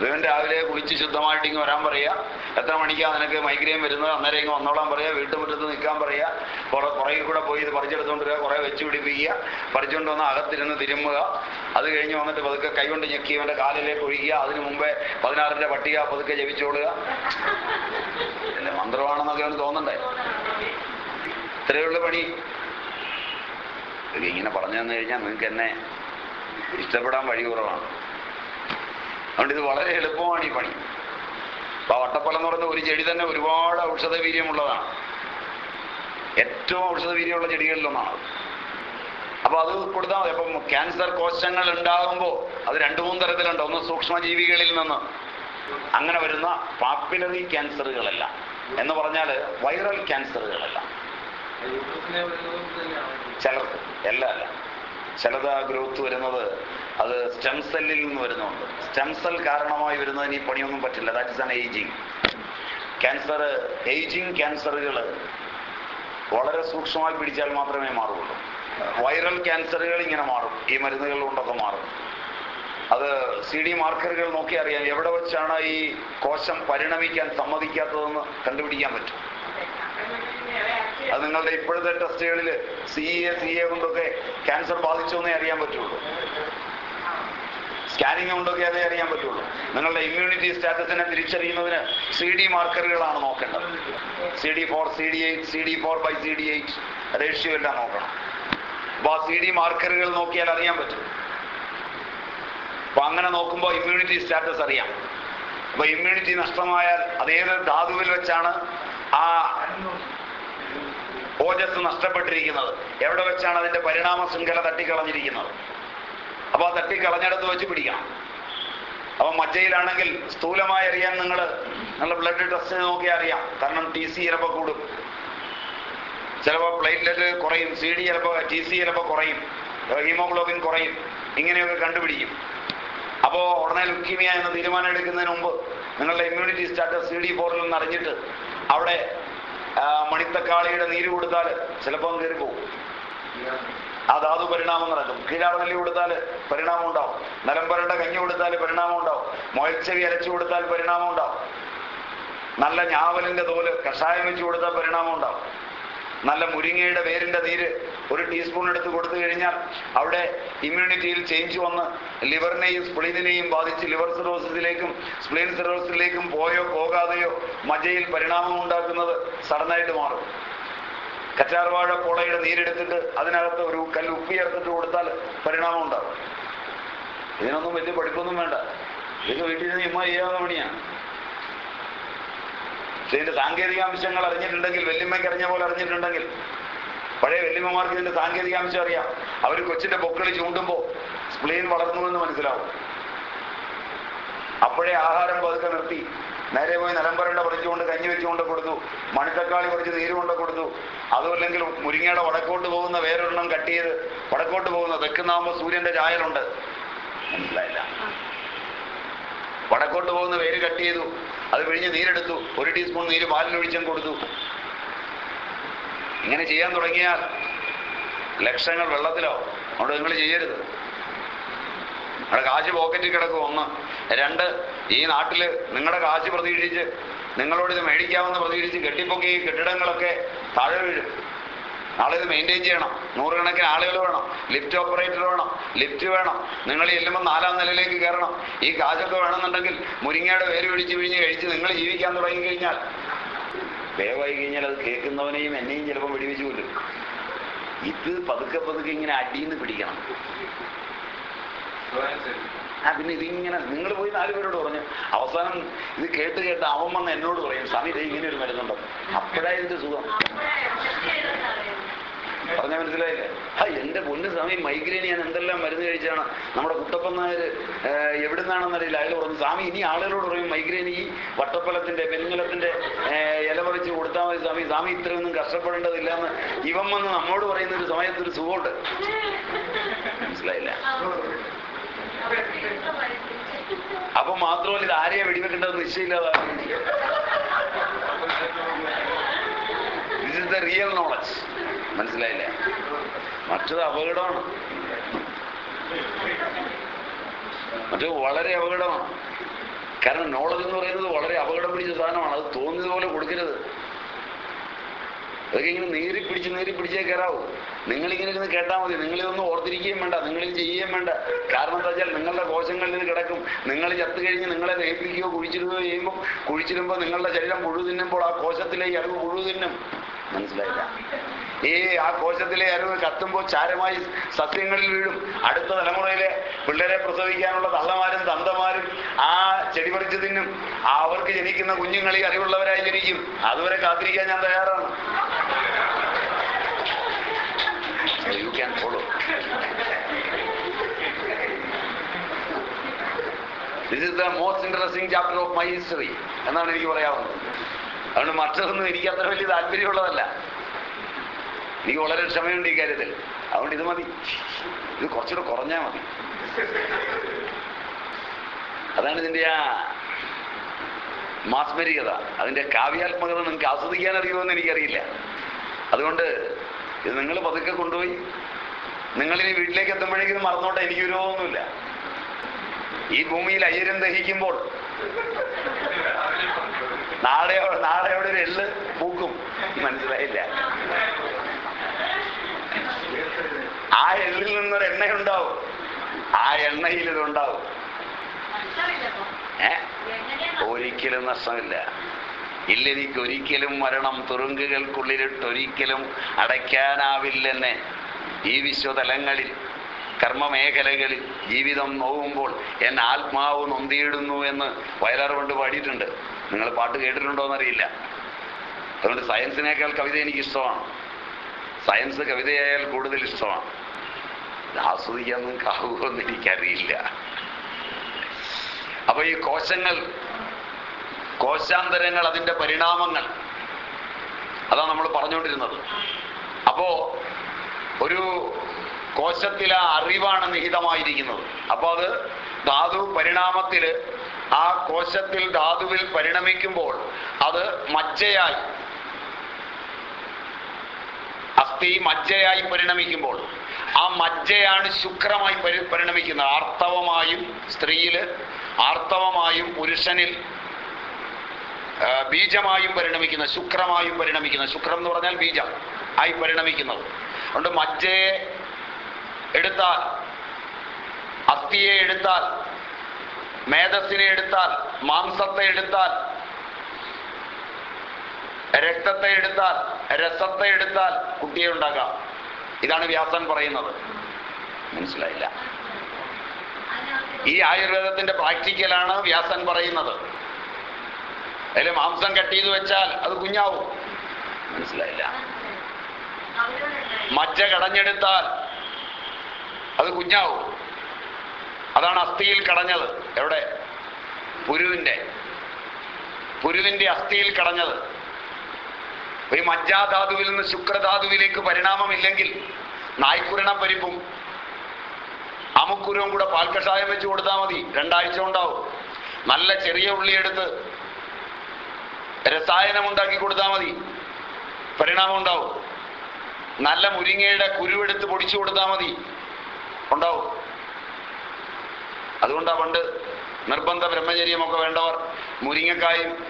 ഇവൻ രാവിലെ കുളിച്ച് ശുദ്ധമായിട്ട് ഇങ്ങ് വരാൻ പറയാ. എത്ര മണിക്കാ നിനക്ക് മൈഗ്രെയിൻ വരുന്നത്? അന്നേരം ഇങ്ങ് വന്നോളാൻ പറയാ. വീട്ടുമുറ്റത്ത് നിൽക്കാൻ പറയാ. കുറെ കുറേ കൂടെ പോയി ഇത് പറിച്ചെടുത്തോണ്ട് വരിക കുറെ വെച്ച് പിടിപ്പിക്കുക പറിച്ചുകൊണ്ട് വന്ന് അകത്തിരുന്ന് തിരുമ്മുക. അത് കഴിഞ്ഞ് വന്നിട്ട് പതുക്കെ കൈകൊണ്ട് ഞെക്കി ഇവന്റെ കാലിലേക്ക് ഒഴിക്കുക. അതിന് മുമ്പേ പതിനാറിന്റെ പട്ടിക പതുക്കെ ജപിച്ചോളുക. അല്ല മന്ത്രമാണെന്നൊക്കെ അവന് തോന്നണ്ടേ? ഇത്രയുള്ള പണി. ഇങ്ങനെ പറഞ്ഞു തന്നു കഴിഞ്ഞാൽ നിങ്ങൾക്ക് എന്നെ ഇഷ്ടപ്പെടാൻ വഴി കുറവാണ്. അതുകൊണ്ട് ഇത് വളരെ എളുപ്പമാണ് ഈ പണി. അപ്പൊ വട്ടപ്പലം എന്ന് പറയുന്ന ഒരു ചെടി തന്നെ ഒരുപാട് ഔഷധ വീര്യമുള്ളതാണ്. ഏറ്റവും ഔഷധ വീര്യമുള്ള ചെടികളിലൊന്നാണ് അപ്പൊ അത് കൊടുത്താൽ മതി. അപ്പം ക്യാൻസർ കോശങ്ങൾ ഉണ്ടാകുമ്പോൾ അത് രണ്ടു മൂന്ന് തരത്തിലുണ്ട്. ഒന്ന് സൂക്ഷ്മജീവികളിൽ നിന്ന് അങ്ങനെ വരുന്ന പാപ്പിലറി ക്യാൻസറുകളല്ല. എന്ന് പറഞ്ഞാൽ വൈറൽ ക്യാൻസറുകളല്ല. ചിലർക്ക് എല്ലാ അല്ല. ചിലത് ആ ഗ്രോത്ത് വരുന്നത് അത് സ്റ്റെം സെല്ലിൽ നിന്ന് വരുന്നുണ്ട് സ്റ്റെം സെൽ കാരണമായി വരുന്നതിന് ഈ പണിയൊന്നും പറ്റില്ല. That is an ageing cancer ageing ക്യാൻസറുകൾ വളരെ സൂക്ഷ്മമായി പിടിച്ചാൽ മാത്രമേ മാറുള്ളൂ വൈറൽ ക്യാൻസറുകൾ ഇങ്ങനെ മാറും. ഈ മരുന്നുകൾ കൊണ്ടൊക്കെ മാറും. അത് സി ഡി മാർക്കറുകൾ നോക്കി അറിയാം. എവിടെ വെച്ചാണ് ഈ കോശം പരിണമിക്കാൻ സമ്മതിക്കാത്തതെന്ന് കണ്ടുപിടിക്കാൻ പറ്റും. അത് നിങ്ങളുടെ ഇപ്പോഴത്തെ ടെസ്റ്റുകളിൽ സി എ സി എ കൊണ്ടൊക്കെ ക്യാൻസർ ബാധിച്ചു എന്നേ അറിയാൻ പറ്റുള്ളൂ. സ്കാനിങ് കൊണ്ടൊക്കെ അതേ അറിയാൻ പറ്റുള്ളൂ. നിങ്ങളുടെ ഇമ്മ്യൂണിറ്റി സ്റ്റാറ്റസിനെ തിരിച്ചറിയുന്നതിന് സി ഡി മാർക്കറുകളാണ് നോക്കേണ്ടത്. C D four C D eight C D four by C D eight ratio എല്ലാം നോക്കണം. അപ്പൊ ആ സി ഡി മാർക്കറുകൾ നോക്കിയാൽ അറിയാൻ പറ്റും. അപ്പൊ അങ്ങനെ നോക്കുമ്പോൾ ഇമ്മ്യൂണിറ്റി സ്റ്റാറ്റസ് അറിയാം. അപ്പൊ ഇമ്മ്യൂണിറ്റി നഷ്ടമായാൽ അതേത് ധാതുവിൽ വെച്ചാണ് ആ ഓജസ് നഷ്ടപ്പെട്ടിരിക്കുന്നത്. എവിടെ വെച്ചാണ് അതിന്റെ പരിണാമ ശൃംഖല തട്ടിക്കളഞ്ഞിരിക്കുന്നത്? അപ്പൊ ആ തട്ടിക്കളഞ്ഞെടുത്ത് വെച്ച് പിടിക്കണം. അപ്പൊ മജ്ജയിലാണെങ്കിൽ സ്ഥൂലമായി അറിയാൻ നിങ്ങൾ നിങ്ങളുടെ ബ്ലഡ് ടെസ്റ്റ് നോക്കി അറിയാം. കാരണം ടി സി ചിലപ്പോൾ കൂടും. ചിലപ്പോൾ പ്ലേറ്റ്ലെറ്റ് കുറയും. സി ഡി ചിലപ്പോൾ ടി സി ചിലപ്പോൾ കുറയും. ഹീമോഗ്ലോബിൻ കുറയും. ഇങ്ങനെയൊക്കെ കണ്ടുപിടിക്കും. അപ്പോൾ ഉടനെ ലുക്കീമിയ എന്ന തീരുമാനം എടുക്കുന്നതിന് മുമ്പ് നിങ്ങളുടെ ഇമ്മ്യൂണിറ്റി സ്റ്റാറ്റസ് സി ഡി ഫോറിൽ നിന്ന് അറിഞ്ഞിട്ട് അവിടെ മണിത്തക്കാളിയുടെ നീര് കൊടുത്താൽ ചിലപ്പോൾ കയറി പോകും. ആ ധാതു പരിണാമം നടക്കും കീഴാർനെല്ലി കൊടുത്താൽ പരിണാമം ഉണ്ടാവും. നിലമ്പരണ്ട കഞ്ഞി കൊടുത്താൽ പരിണാമം ഉണ്ടാവും. മുയൽച്ചെവി അരച്ചു കൊടുത്താൽ പരിണാമം ഉണ്ടാവും. നല്ല ഞാവലിന്റെ തോൽ കഷായം വെച്ച് കൊടുത്താൽ പരിണാമം ഉണ്ടാവും. നല്ല മുരിങ്ങയുടെ വേരിന്റെ നീര് ഒരു ടീസ്പൂൺ എടുത്ത് കൊടുത്തു കഴിഞ്ഞാൽ അവിടെ ഇമ്മ്യൂണിറ്റിയിൽ ചേഞ്ച് വന്ന് ലിവറിനെയും സ്പ്ലീനിനെയും ബാധിച്ച് ലിവർ സിറോസിസിലേക്കും സ്പ്ലീൻ സിറോസിസിലേക്കും പോയോ പോകാതെയോ മജയിൽ പരിണാമം ഉണ്ടാക്കുന്നത് സഡനായിട്ട് മാറും. കറ്റാർവാഴ പോളയുടെ നീരെടുത്തിട്ട് അതിനകത്ത് ഒരു കല്ല് ഉപ്പി ചേർത്തിട്ട് കൊടുത്താൽ പരിണാമം ഉണ്ടാവും ഇതിനൊന്നും വലിയ പഠിപ്പൊന്നും വേണ്ട. ഇത് വീട്ടിൽ നിന്ന് ഇമ്മ ചെയ്യാവുന്ന പണിയാണ് പക്ഷെ സാങ്കേതിക അംശങ്ങൾ അറിഞ്ഞിട്ടുണ്ടെങ്കിൽ വെല്ലുമ്മയ്ക്ക് അറിഞ്ഞ പോലെ അറിഞ്ഞിട്ടുണ്ടെങ്കിൽ പഴയ വെല്ലുമ്മമാർക്ക് ഇതിന്റെ സാങ്കേതിക അംശം അറിയാം. അവർ കൊച്ചിന്റെ പൊക്കളി ചൂണ്ടുമ്പോൾ സ്പ്ലീൻ വളർന്നു എന്ന് മനസ്സിലാവും. അപ്പോഴേ ആഹാരം പതുക്കെ നിർത്തി. നേരെ പോയി നിലമ്പരണ്ട പറിച്ചുകൊണ്ട് കഞ്ഞി വെച്ചുകൊണ്ട് കൊടുത്തു. മണിത്തക്കാളി പറിച്ച് നീര് കൊണ്ട് കൊടുത്തു. അതുമല്ലെങ്കിൽ മുരിങ്ങയുടെ വടക്കോട്ട് പോകുന്ന വേറൊരെണ്ണം കട്ട് ചെയ്ത് വടക്കോട്ട് പോകുന്ന തെക്കുന്നാകുമ്പോൾ സൂര്യന്റെ ചായലുണ്ട്. മനസ്സിലായില്ല? വടക്കോട്ട് പോകുന്ന വേര് കട്ട് ചെയ്തു. അത് പിഴിഞ്ഞ് നീരെടുത്തു. ഒരു ടീസ്പൂൺ നീര് പാലിൽ ഒഴിച്ചും കൊടുത്തു. ഇങ്ങനെ ചെയ്യാൻ തുടങ്ങിയാൽ ലക്ഷങ്ങൾ വെള്ളത്തിലോ അതുകൊണ്ട് നിങ്ങൾ ചെയ്യരുത്. നിങ്ങളുടെ കാശ് പോക്കറ്റിൽ കിടക്കും ഒന്ന്. രണ്ട് ഈ നാട്ടിൽ നിങ്ങളുടെ കാശ് പ്രതീക്ഷിച്ച് നിങ്ങളോട് ഇത് മേടിക്കാമെന്ന് പ്രതീക്ഷിച്ച് കെട്ടിപ്പൊക്കി കെട്ടിടങ്ങളൊക്കെ താഴെ വീഴും. നാളെ ഇത് മെയിന്റെയിൻ ചെയ്യണം. നൂറുകണക്കിന് ആളുകൾ വേണം. ലിഫ്റ്റ് ഓപ്പറേറ്റർ വേണം. ലിഫ്റ്റ് വേണം. നിങ്ങൾ ചെല്ലുമ്പോൾ നാലാം നിലയിലേക്ക് കയറണം. ഈ കാശൊക്കെ വേണമെന്നുണ്ടെങ്കിൽ മുരിങ്ങയുടെ വേര് പിടിച്ച് പിഴിഞ്ഞ് കഴിച്ച് നിങ്ങൾ ജീവിക്കാൻ തുടങ്ങി കഴിഞ്ഞാൽ വേവായി കഴിഞ്ഞാൽ അത് കേൾക്കുന്നവനെയും എന്നെയും ചിലപ്പോൾ വെടിവെച്ച് കൊല്ലും. ഇത് പതുക്കെ പതുക്കെ ഇങ്ങനെ അടിയിന്ന് പിടിക്കണം. ആ പിന്നെ ഇതിങ്ങനെ നിങ്ങൾ പോയി നാലുപേരോട് പറഞ്ഞു. അവസാനം ഇത് കേട്ട് കേട്ട് അവൻ വന്ന് എന്നോട് പറയും സ്വാമി ഇത് ഇങ്ങനെ ഒരു മരുന്നുണ്ടോ. അപ്പോഴാണ് ഇതിന്റെ സുഖം. പറഞ്ഞ മനസ്സിലായില്ലേ? ആ എന്റെ പൊന്ന് സ്വാമി മൈഗ്രെയിൻ ഞാൻ എന്തെല്ലാം മരുന്ന് കഴിച്ചാണ് നമ്മുടെ കുട്ടപ്പൻ നായർ എവിടുന്നാണെന്നറിയില്ല അയാൾ പറഞ്ഞു സ്വാമി ഇനി ആളുകളോട് പറയും മൈഗ്രെയിൻ ഈ വട്ടപ്പലത്തിന്റെ പെരിങ്ങലത്തിന്റെ ഇല പറിച്ച് കൊടുത്താൽ മതി സ്വാമി സ്വാമി ഇത്രയൊന്നും കഷ്ടപ്പെടേണ്ടതില്ല എന്ന് ഇവൻ വന്ന് നമ്മോട് പറയുന്ന ഒരു സമയത്ത് ഒരു സുഖമുണ്ട്. മനസ്സിലായില്ല? അപ്പൊ മാത്രമല്ല ഇത് ആരെയാ വെടിവെക്കേണ്ടത് നിശ്ചയില്ലാതെ റിയൽ നോളജ് മനസ്സിലായില്ലേ? മറ്റത് അപകടമാണ്. മറ്റത് വളരെ അപകടമാണ്. കാരണം നോളജ് എന്ന് പറയുന്നത് വളരെ അപകടം പിടിച്ച സാധനമാണ്. അത് തോന്നിയതുപോലെ കൊടുക്കരുത്. അതൊക്കെ ഇങ്ങനെ നേരി പിടിച്ച് നേരി പിടിച്ചേ കയറാവൂ. നിങ്ങളിങ്ങനെ ഇരുന്ന് കേട്ടാൽ മതി. നിങ്ങളിതൊന്നും ഓർത്തിരിക്കുകയും വേണ്ട. നിങ്ങളിത് ചെയ്യുകയും വേണ്ട. കാരണം എന്താ വെച്ചാൽ നിങ്ങളുടെ കോശങ്ങളിൽ ഇത് കിടക്കും. നിങ്ങൾ ചത്തു കഴിഞ്ഞ് നിങ്ങളെ ദഹിപ്പിക്കുകയോ കുഴിച്ചിടുകയോ ചെയ്യുമ്പോൾ കുഴിച്ചിടുമ്പോൾ നിങ്ങളുടെ ശരീരം മുഴുവൻ തിന്നുമ്പോൾ ആ കോശത്തിലെ ഈ അറിവ് മുഴുവൻ തിന്നും. മനസ്സിലായില്ല. ഈ ആ കോശത്തിലെ അരുവ് കത്തുമ്പോൾ ചാരമായി സസ്യങ്ങളിൽ വീഴും. അടുത്ത തലമുറയിലെ പിള്ളേരെ പ്രസവിക്കാനുള്ള തള്ളമാരും തന്തമാരും ആ ചെടി പറിച്ചു തിന്നും. ആ അവർക്ക് ജനിക്കുന്ന കുഞ്ഞുങ്ങൾ ഈ അറിവുള്ളവരായി ജനിക്കും അതുവരെ കാത്തിരിക്കാൻ ഞാൻ തയ്യാറാണ്. You can follow this is the most interesting chapter of my history എന്നാണ് എനിക്ക് പറയാവുന്നത് അതുകൊണ്ട് മറ്റതൊന്നും എനിക്ക് അത്ര വലിയ താല്പര്യമുള്ളതല്ല. എനിക്ക് വളരെ ക്ഷമയുണ്ട് ഈ കാര്യത്തിൽ. അതുകൊണ്ട് ഇത് മതി. ഇത് കുറച്ചുകൂടെ കുറഞ്ഞാൽ മതി. അതാണ് ഇതിന്റെ ആ മാസ്മരികത. അതിന്റെ കാവ്യാത്മകത നിങ്ങൾക്ക് ആസ്വദിക്കാൻ അറിയുമെന്ന് എനിക്കറിയില്ല. അതുകൊണ്ട് ഇത് നിങ്ങൾ പതുക്കെ കൊണ്ടുപോയി. നിങ്ങളിനി വീട്ടിലേക്ക് എത്തുമ്പോഴേക്കും മറന്നോട്ടെ എനിക്ക് വിരോധമൊന്നുമില്ല. ഈ ഭൂമിയിൽ അയ്യരം ദഹിക്കുമ്പോൾ നാളെ നാളെ അവിടെ ഒരു എള്ള് പൂക്കും? മനസ്സിലായില്ല. ആ എള്ളിൽ നിന്നൊരു എണ്ണയുണ്ടാവും. ആ എണ്ണയിൽ ഇതുണ്ടാവും. ഏ? ഒരിക്കലും നഷ്ടമില്ല. ഇല്ലെനിക്ക് ഒരിക്കലും മരണം തുറുങ്കുകൾക്കുള്ളിലിട്ടൊരിക്കലും അടയ്ക്കാനാവില്ലെന്നെ ഈ വിശ്വതലങ്ങളിൽ കർമ്മമേഖലകളിൽ ജീവിതം നോവുമ്പോൾ എൻ ആത്മാവ് നൊന്തിയിടുന്നു എന്ന് വയലാർ കൊണ്ട് പാടിയിട്ടുണ്ട്. നിങ്ങൾ പാട്ട് കേട്ടിട്ടുണ്ടോ എന്നറിയില്ല. അതുകൊണ്ട് സയൻസിനേക്കാൾ കവിത എനിക്ക് ഇഷ്ടമാണ് സയൻസ് കവിതയായാൽ കൂടുതൽ ഇഷ്ടമാണ്. ആസ്വദിക്കാനൊന്നും കാവുമെന്ന് എനിക്കറിയില്ല. അപ്പൊ ഈ കോശങ്ങൾ കോശാന്തരങ്ങൾ അതിന്റെ പരിണാമങ്ങൾ അതാണ് നമ്മൾ പറഞ്ഞുകൊണ്ടിരുന്നത്. അപ്പോ ഒരു കോശത്തിലെ അറിവാണ് നിഹിതമായിരിക്കുന്നത്. അപ്പൊ അത് ധാതു പരിണാമത്തിൽ ആ കോശത്തിൽ ധാതുവിൽ പരിണമിക്കുമ്പോൾ അത് മജ്ജയായി അസ്ഥി മജ്ജയായി പരിണമിക്കുമ്പോൾ ആ മജ്ജയാണ് ശുക്രമായി പരി പരിണമിക്കുന്നത്. ആർത്തവമായും സ്ത്രീയിൽ ആർത്തവമായും പുരുഷനിൽ ബീജമായും പരിണമിക്കുന്ന ശുക്രമായും പരിണമിക്കുന്ന ശുക്രം എന്ന് പറഞ്ഞാൽ ബീജം ആയി പരിണമിക്കുന്നത്. അതുകൊണ്ട് മജ്ജയെ എടുത്താൽ അസ്ഥിയെ എടുത്താൽ മേധസ്സിനെ എടുത്താൽ മാംസത്തെ എടുത്താൽ രക്തത്തെ എടുത്താൽ രസത്തെ എടുത്താൽ കുട്ടിയെ ഉണ്ടാക്കാം. ഇതാണ് വ്യാസൻ പറയുന്നത്. മനസ്സിലായില്ല. ഈ ആയുർവേദത്തിന്റെ പ്രാക്ടിക്കലാണ് വ്യാസൻ പറയുന്നത്. അതിൽ മാംസം കട്ട് ചെയ്ത് വെച്ചാൽ അത് കുഞ്ഞാവും. മനസ്സിലായില്ല. മജ്ജ കടഞ്ഞെടുത്താൽ അത് കുഞ്ഞാവും. അതാണ് അസ്ഥിയിൽ കടഞ്ഞത്. എവിടെ? പുരുവിന്റെ. പുരുവിന്റെ അസ്ഥിയിൽ കടഞ്ഞത്. ഒരു മജ്ജാധാതുവിൽ നിന്ന് ശുക്രധാതുവിലേക്ക് പരിണാമമില്ലെങ്കിൽ നായ്ക്കുരണം പരിപ്പും. അമുക്കുരവും കൂടെ പാൽക്കഷായം വെച്ച് കൊടുത്താൽ മതി. രണ്ടാഴ്ച ഉണ്ടാവും. നല്ല ചെറിയ ഉള്ളി എടുത്ത് രസായനം ഉണ്ടാക്കി കൊടുത്താൽ മതി. പരിണാമം ഉണ്ടാവും. നല്ല മുരിങ്ങയുടെ കുരുവെടുത്ത് പൊടിച്ചു കൊടുത്താൽ മതി. ഉണ്ടാവും. അതുകൊണ്ടാ പണ്ട് നിർബന്ധ ബ്രഹ്മചര്യമൊക്കെ വേണ്ടവർ മുരിങ്ങക്കായും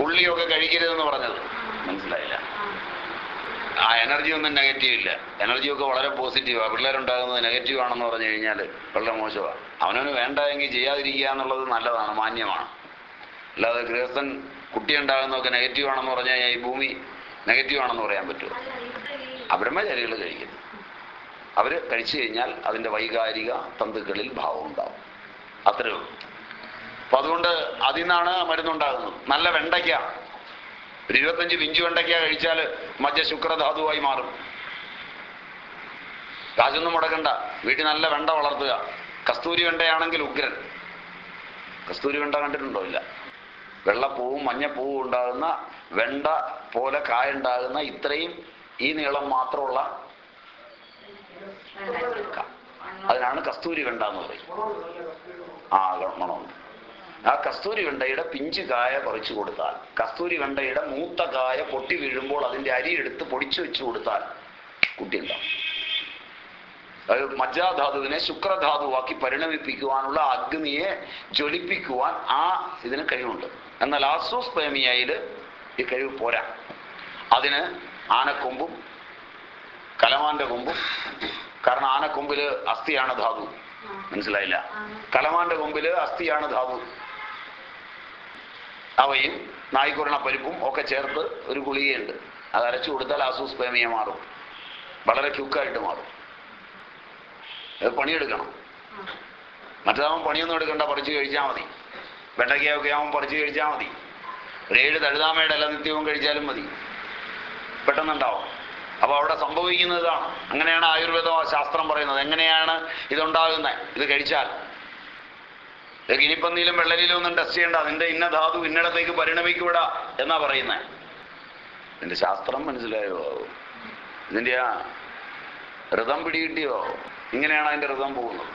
ഉള്ളിയൊക്കെ കഴിക്കരുതെന്ന് പറഞ്ഞത്. മനസ്സിലായില്ല. ആ എനർജി ഒന്നും നെഗറ്റീവ് ഇല്ല. എനർജി ഒക്കെ വളരെ പോസിറ്റീവാണ് പിള്ളേരുണ്ടാകുന്നത് നെഗറ്റീവ് ആണെന്ന് പറഞ്ഞു കഴിഞ്ഞാൽ വളരെ മോശമാണ് അവനവന് വേണ്ട എങ്കിൽ ചെയ്യാതിരിക്കുക എന്നുള്ളത് നല്ലതാണ് മാന്യമാണ്. അല്ലാതെ ഗൃഹസ്ഥൻ കുട്ടി ഉണ്ടാകുന്നതൊക്കെ നെഗറ്റീവ് ആണെന്ന് പറഞ്ഞു കഴിഞ്ഞാൽ ഈ ഭൂമി നെഗറ്റീവ് ആണെന്ന് പറയാൻ പറ്റുമോ? അബ്രഹ്മചാരികൾ കഴിക്കുന്നു. അവർ കഴിച്ചു കഴിഞ്ഞാൽ അതിന്റെ വൈകാരിക തന്തുക്കളിൽ ഭാവം ഉണ്ടാവും. അത്രയേ അപ്പൊ അതുകൊണ്ട് അതിൽ നിന്നാണ് മരുന്നുണ്ടാകുന്നത്. നല്ല വെണ്ടയ്ക്ക. ഒരു ഇരുപത്തഞ്ച് വിഞ്ചു വെണ്ടയ്ക്ക കഴിച്ചാൽ മജ്ജ ശുക്രധാതുവായി മാറും. കാശൊന്നും മുടക്കണ്ട. വീട്ടിൽ നല്ല വെണ്ട വളർത്തുക. കസ്തൂരി വെണ്ടയാണെങ്കിൽ ഉഗ്രൻ. കസ്തൂരി വെണ്ട കണ്ടിട്ടുണ്ടോ? ഇല്ല. വെള്ളപ്പൂവും മഞ്ഞപ്പൂവും ഉണ്ടാകുന്ന വെണ്ട പോലെ കായുണ്ടാകുന്ന ഇത്രയും ഈ നീളം മാത്രമുള്ള അതിനാണ് കസ്തൂരി വെണ്ട എന്ന് പറയും ആ മണമുണ്ട് ആ കസ്തൂരി വെണ്ടയുടെ പിഞ്ച് കായ പറിച്ചു കൊടുത്താൽ കസ്തൂരി വെണ്ടയുടെ മൂത്ത കായ പൊട്ടി വീഴുമ്പോൾ അതിന്റെ അരി എടുത്ത് പൊടിച്ചു വെച്ചു കൊടുത്താൽ കുട്ടിയുണ്ടാവും അത് മജ്ജാധാതുവിനെ ശുക്രധാതുവാക്കി പരിണമിപ്പിക്കുവാനുള്ള അഗ്നിയെ ജ്വലിപ്പിക്കുവാൻ ആ ഇതിന് കഴിവുണ്ട്. എന്നാൽ ആസോസ്പേമിയയിൽ ഈ കഴിവ് പോരാ. അതിന് ആനക്കൊമ്പും കലമാന്റെ കൊമ്പും. കാരണം ആനക്കൊമ്പിൽ അസ്ഥിയാണ് ധാതു. മനസ്സിലായില്ല? കലമാന്റെ കൊമ്പിൽ അസ്ഥിയാണ് ധാതു. അവയും നായ്ക്കുരണ പരിപ്പും ഒക്കെ ചേർത്ത് ഒരു ഗുളികയുണ്ട്. അത് അരച്ചു കൊടുത്താൽ ആസൂസ്പേമിയ മാറും. വളരെ ക്യുക്കായിട്ട് മാറും. അത് പണിയെടുക്കണം. മറ്റേതാവൻ പണിയൊന്നും എടുക്കണ്ട പറിച്ച് കഴിച്ചാൽ മതി. വെണ്ടയ്ക്കയൊക്കെ ആവുമ്പോൾ പറിച്ച് കഴിച്ചാൽ മതി. ഒരു ഏഴ് തഴുതാമയുടെ ഇല നിത്യവും കഴിച്ചാലും മതി. പെട്ടെന്നുണ്ടാവും. അപ്പൊ അവിടെ സംഭവിക്കുന്നത് ഇതാണ് അങ്ങനെയാണ് ആയുർവേദ ശാസ്ത്രം പറയുന്നത്. എങ്ങനെയാണ് ഇതുണ്ടാകുന്നത്? ഇത് കഴിച്ചാൽ. ഇത് ഗിനിപ്പന്നിയിലും വെള്ളരിയിലും ഒന്നും ടെസ്റ്റ് ചെയ്യണ്ട. അതിന്റെ ഇന്ന ധാതു ഇന്നിടത്തേക്ക് പരിണമിക്കൂടാ എന്നാ പറയുന്നത് ഇതിന്റെ ശാസ്ത്രം മനസ്സിലായോ? ഇതിന്റെ ആ ഋതം പിടികിട്ടിയോ? ഇങ്ങനെയാണ് അതിന്റെ ഋതം പോകുന്നത്.